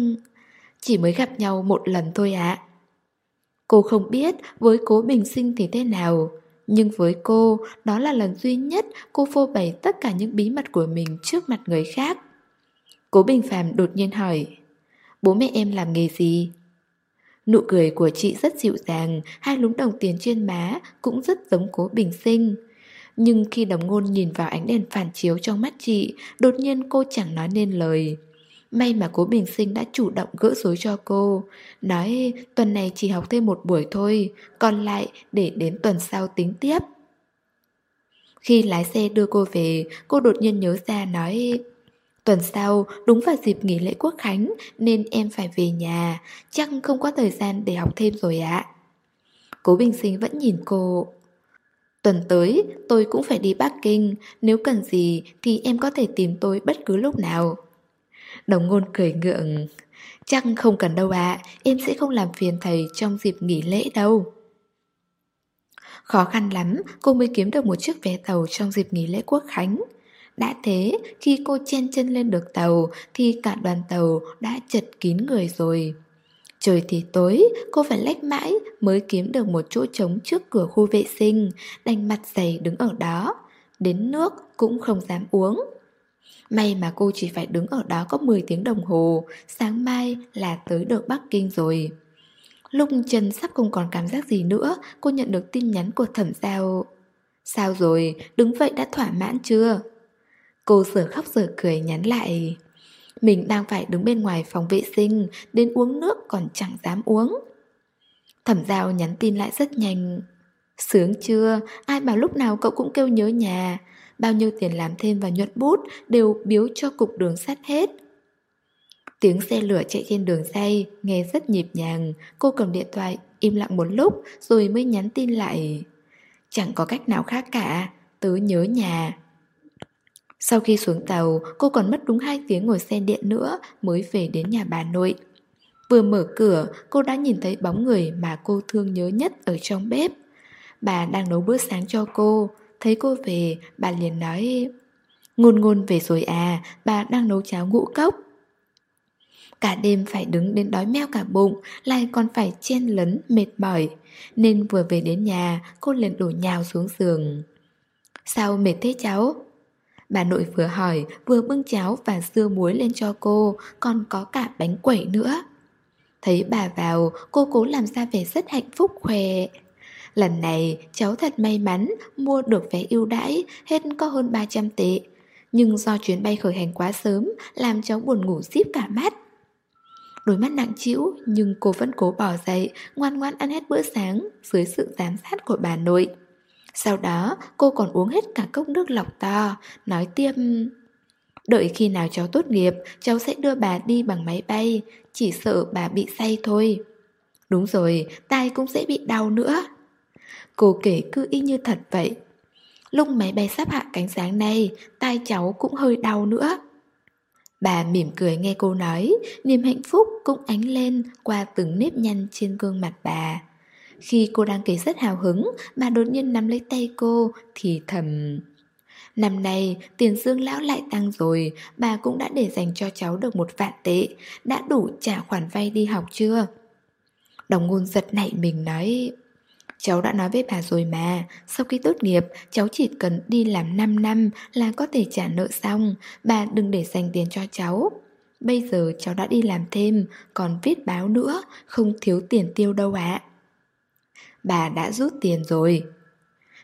Chỉ mới gặp nhau một lần thôi ạ. Cô không biết với cố bình sinh thì thế nào, nhưng với cô, đó là lần duy nhất cô phô bày tất cả những bí mật của mình trước mặt người khác. Cố Bình Phạm đột nhiên hỏi, bố mẹ em làm nghề gì? Nụ cười của chị rất dịu dàng, hai lúm đồng tiền trên má cũng rất giống cố bình sinh. Nhưng khi đồng ngôn nhìn vào ánh đèn phản chiếu trong mắt chị, đột nhiên cô chẳng nói nên lời. May mà cố bình sinh đã chủ động gỡ rối cho cô. Nói tuần này chỉ học thêm một buổi thôi Còn lại để đến tuần sau tính tiếp. Khi lái xe đưa cô về Cô đột nhiên nhớ ra nói Tuần sau đúng vào dịp nghỉ lễ quốc khánh Nên em phải về nhà. Chắc không có thời gian để học thêm rồi ạ. Cố Bình Sinh vẫn nhìn cô. Tuần tới tôi cũng phải đi Bắc Kinh. Nếu cần gì thì em có thể tìm tôi bất cứ lúc nào. Đồng ngôn cười ngượng. Chắc không cần đâu ạ. Em sẽ không làm phiền thầy trong dịp nghỉ lễ đâu. Khó khăn lắm cô mới kiếm được một chiếc vé tàu trong dịp nghỉ lễ quốc khánh. Đã thế, khi cô chen chân lên được tàu thì cả đoàn tàu đã chật kín người rồi. Trời thì tối, cô phải lách mãi mới kiếm được một chỗ trống trước cửa khu vệ sinh, đành mặt dày đứng ở đó. Đến nước cũng không dám uống. May mà cô chỉ phải đứng ở đó có 10 tiếng đồng hồ, sáng mai là tới được Bắc Kinh rồi. Lúc chân sắp không còn cảm giác gì nữa, cô nhận được tin nhắn của thẩm giao. Sao rồi, đứng vậy đã thỏa mãn chưa? Cô sửa khóc sửa cười nhắn lại. Mình đang phải đứng bên ngoài phòng vệ sinh, đến uống nước còn chẳng dám uống. Thẩm giao nhắn tin lại rất nhanh. Sướng chưa, ai bảo lúc nào cậu cũng kêu nhớ nhà. Bao nhiêu tiền làm thêm và nhuận bút đều biếu cho cục đường sắt hết. Tiếng xe lửa chạy trên đường dây, nghe rất nhịp nhàng. Cô cầm điện thoại, im lặng một lúc rồi mới nhắn tin lại. Chẳng có cách nào khác cả, tớ nhớ nhà. Sau khi xuống tàu, cô còn mất đúng 2 tiếng ngồi xe điện nữa mới về đến nhà bà nội. Vừa mở cửa, cô đã nhìn thấy bóng người mà cô thương nhớ nhất ở trong bếp. Bà đang nấu bữa sáng cho cô. Thấy cô về, bà liền nói Ngôn ngôn về rồi à, bà đang nấu cháo ngũ cốc. Cả đêm phải đứng đến đói meo cả bụng, lại còn phải chen lấn, mệt mỏi. Nên vừa về đến nhà, cô liền đổ nhào xuống giường. Sao mệt thế cháu? Bà nội vừa hỏi, vừa bưng cháo và dưa muối lên cho cô, còn có cả bánh quẩy nữa. Thấy bà vào, cô cố làm ra vẻ rất hạnh phúc khỏe. Lần này cháu thật may mắn mua được vé ưu đãi hết có hơn 300 tệ. Nhưng do chuyến bay khởi hành quá sớm làm cháu buồn ngủ díp cả mắt. Đôi mắt nặng trĩu nhưng cô vẫn cố bỏ dậy, ngoan ngoan ăn hết bữa sáng dưới sự giám sát của bà nội. Sau đó cô còn uống hết cả cốc nước lọc to, nói tiêm... Đợi khi nào cháu tốt nghiệp, cháu sẽ đưa bà đi bằng máy bay, chỉ sợ bà bị say thôi. Đúng rồi, tai cũng sẽ bị đau nữa. Cô kể cứ y như thật vậy. Lúc máy bay sắp hạ cánh sáng nay, tai cháu cũng hơi đau nữa. Bà mỉm cười nghe cô nói, niềm hạnh phúc cũng ánh lên qua từng nếp nhăn trên gương mặt bà. Khi cô đang kể rất hào hứng, bà đột nhiên nắm lấy tay cô, thì thầm... Năm nay, tiền dương lão lại tăng rồi, bà cũng đã để dành cho cháu được một vạn tệ, đã đủ trả khoản vay đi học chưa? Đồng ngôn giật nảy mình nói... Cháu đã nói với bà rồi mà, sau khi tốt nghiệp, cháu chỉ cần đi làm 5 năm là có thể trả nợ xong, bà đừng để dành tiền cho cháu. Bây giờ cháu đã đi làm thêm, còn viết báo nữa, không thiếu tiền tiêu đâu ạ. Bà đã rút tiền rồi.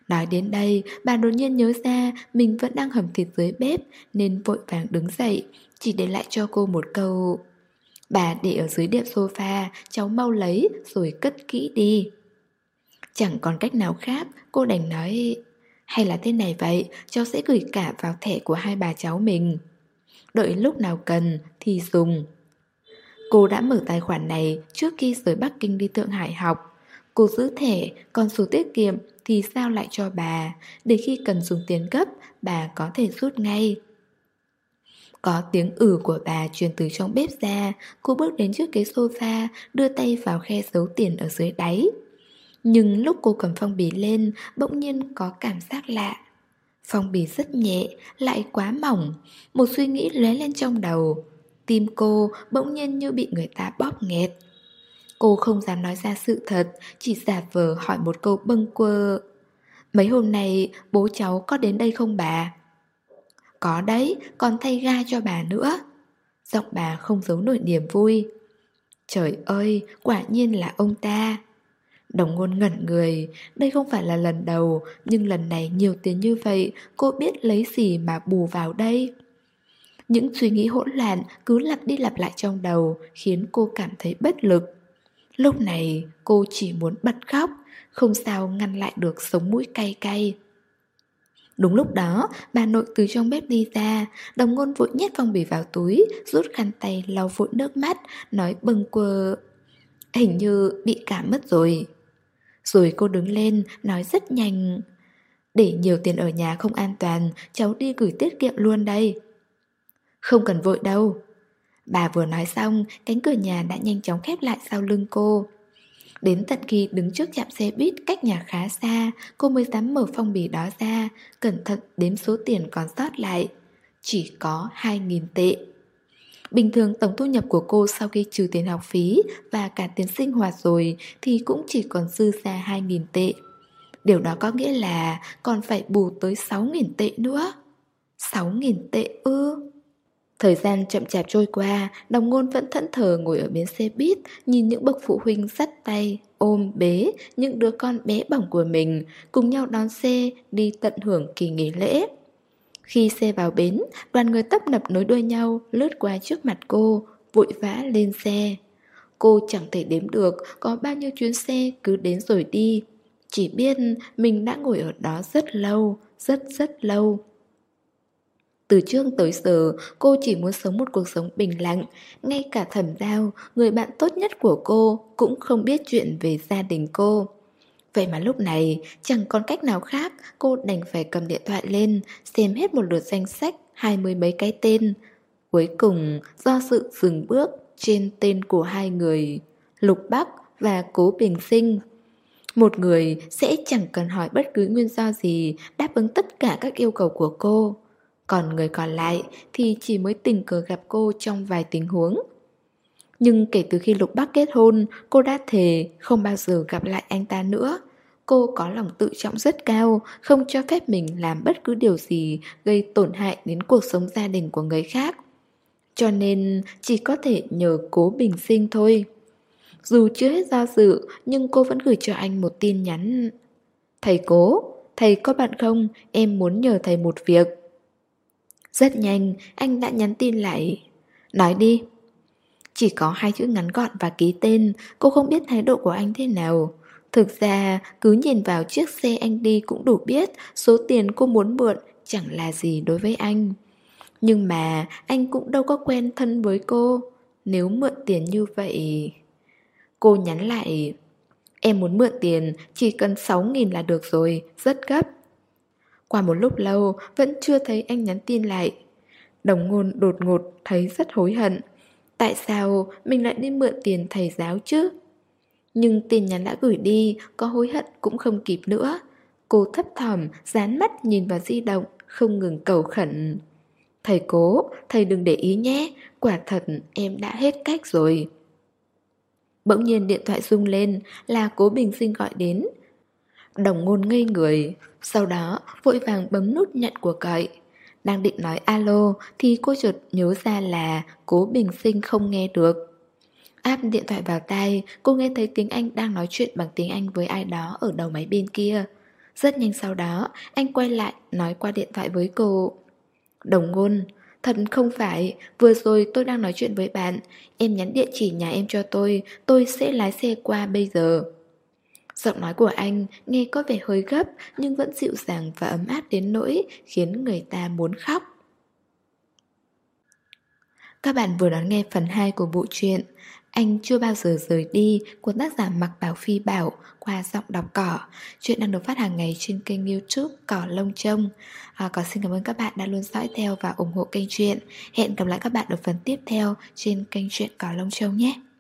Nói đến đây, bà đột nhiên nhớ ra mình vẫn đang hầm thịt dưới bếp nên vội vàng đứng dậy, chỉ để lại cho cô một câu. Bà để ở dưới đệm sofa, cháu mau lấy rồi cất kỹ đi. Chẳng còn cách nào khác, cô đành nói Hay là thế này vậy, cháu sẽ gửi cả vào thẻ của hai bà cháu mình Đợi lúc nào cần thì dùng Cô đã mở tài khoản này trước khi rời Bắc Kinh đi Thượng Hải học Cô giữ thẻ, còn số tiết kiệm thì sao lại cho bà? Để khi cần dùng tiền gấp, bà có thể rút ngay. Có tiếng ử của bà truyền từ trong bếp ra. Cô bước đến trước cái sofa Đưa tay vào khe giấu tiền ở dưới đáy. Nhưng lúc cô cầm phong bì lên Bỗng nhiên có cảm giác lạ. Phong bì rất nhẹ Lại quá mỏng. Một suy nghĩ lóe lên trong đầu. Tim cô bỗng nhiên như bị người ta bóp nghẹt. Cô không dám nói ra sự thật Chỉ giả vờ hỏi một câu bâng quơ Mấy hôm nay bố cháu có đến đây không bà? Có đấy, còn thay ga cho bà nữa Giọng bà không giấu nổi niềm vui Trời ơi, quả nhiên là ông ta Đồng ngôn ngẩn người, đây không phải là lần đầu, nhưng lần này nhiều tiền như vậy, cô biết lấy gì mà bù vào đây? Những suy nghĩ hỗn loạn cứ lặp đi lặp lại trong đầu, khiến cô cảm thấy bất lực. Lúc này, cô chỉ muốn bật khóc, không sao ngăn lại được sống mũi cay cay. Đúng lúc đó, bà nội từ trong bếp đi ra, đồng ngôn vội nhét phong bì vào túi, rút khăn tay lau vội nước mắt, nói bâng quơ. Hình như bị cảm mất rồi. Rồi cô đứng lên, nói rất nhanh Để nhiều tiền ở nhà không an toàn Cháu đi gửi tiết kiệm luôn đây Không cần vội đâu Bà vừa nói xong, Cánh cửa nhà đã nhanh chóng khép lại sau lưng cô Đến tận khi đứng trước trạm xe buýt cách nhà khá xa, Cô mới dám mở phong bì đó ra, Cẩn thận đếm số tiền còn sót lại Chỉ có 2.000 tệ Bình thường tổng thu nhập của cô sau khi trừ tiền học phí và cả tiền sinh hoạt rồi thì cũng chỉ còn dư ra 2.000 tệ. Điều đó có nghĩa là còn phải bù tới 6.000 tệ nữa. 6.000 tệ ư? Thời gian chậm chạp trôi qua, đồng ngôn vẫn thẫn thờ ngồi ở bến xe buýt, nhìn những bậc phụ huynh dắt tay, ôm bế những đứa con bé bỏng của mình, cùng nhau đón xe đi tận hưởng kỳ nghỉ lễ. Khi xe vào bến, đoàn người tấp nập nối đuôi nhau lướt qua trước mặt cô, vội vã lên xe. Cô chẳng thể đếm được có bao nhiêu chuyến xe cứ đến rồi đi. Chỉ biết mình đã ngồi ở đó rất lâu, rất rất lâu. Từ trước tới giờ, cô chỉ muốn sống một cuộc sống bình lặng. Ngay cả thẩm giao, người bạn tốt nhất của cô, cũng không biết chuyện về gia đình cô. Vậy mà lúc này, chẳng còn cách nào khác, cô đành phải cầm điện thoại lên, xem hết một lượt danh sách, hai mươi mấy cái tên. Cuối cùng, do sự dừng bước trên tên của hai người, Lục Bắc và Cố Bình Sinh. Một người sẽ chẳng cần hỏi bất cứ nguyên do gì đáp ứng tất cả các yêu cầu của cô. Còn người còn lại thì chỉ mới tình cờ gặp cô trong vài tình huống. Nhưng kể từ khi Lục Bắc kết hôn, cô đã thề không bao giờ gặp lại anh ta nữa. Cô có lòng tự trọng rất cao, không cho phép mình làm bất cứ điều gì gây tổn hại đến cuộc sống gia đình của người khác. Cho nên chỉ có thể nhờ cố bình sinh thôi. Dù chưa hết do dự, nhưng cô vẫn gửi cho anh một tin nhắn. Thầy cố, thầy có bạn không? Em muốn nhờ thầy một việc. Rất nhanh, anh đã nhắn tin lại. Nói đi. Chỉ có hai chữ ngắn gọn và ký tên, cô không biết thái độ của anh thế nào. Thực ra, cứ nhìn vào chiếc xe anh đi cũng đủ biết số tiền cô muốn mượn chẳng là gì đối với anh. Nhưng mà anh cũng đâu có quen thân với cô. Nếu mượn tiền như vậy... Cô nhắn lại Em muốn mượn tiền chỉ cần 6.000 là được rồi, rất gấp qua một lúc lâu vẫn chưa thấy anh nhắn tin lại. Đồng ngôn đột ngột thấy rất hối hận. Tại sao mình lại đi mượn tiền thầy giáo chứ? Nhưng tin nhắn đã gửi đi, có hối hận cũng không kịp nữa. Cô thấp thỏm, dán mắt nhìn vào di động, không ngừng cầu khẩn. Thầy cố, thầy đừng để ý nhé, quả thật em đã hết cách rồi. Bỗng nhiên điện thoại rung lên là cố bình sinh gọi đến. Đồng ngôn ngây người. Sau đó vội vàng bấm nút nhận của cậy. Đang định nói alo Thì cô chợt nhớ ra là Cố bình sinh không nghe được. Áp điện thoại vào tay Cô nghe thấy tiếng Anh đang nói chuyện bằng tiếng Anh với ai đó Ở đầu máy bên kia. Rất nhanh sau đó Anh quay lại nói qua điện thoại với cô. Đồng ngôn Thật không phải, vừa rồi tôi đang nói chuyện với bạn. Em nhắn địa chỉ nhà em cho tôi Tôi sẽ lái xe qua bây giờ. Giọng nói của anh nghe có vẻ hơi gấp nhưng vẫn dịu dàng và ấm áp đến nỗi khiến người ta muốn khóc. Các bạn vừa đón nghe phần 2 của bộ truyện Anh chưa bao giờ rời đi của tác giả Mặc Bảo Phi Bảo qua giọng đọc cỏ. Chuyện đang được phát hàng ngày trên kênh youtube Cỏ Lông Trông. À, còn xin cảm ơn các bạn đã luôn dõi theo và ủng hộ kênh truyện. Hẹn gặp lại các bạn ở phần tiếp theo trên kênh truyện Cỏ Lông Trông nhé.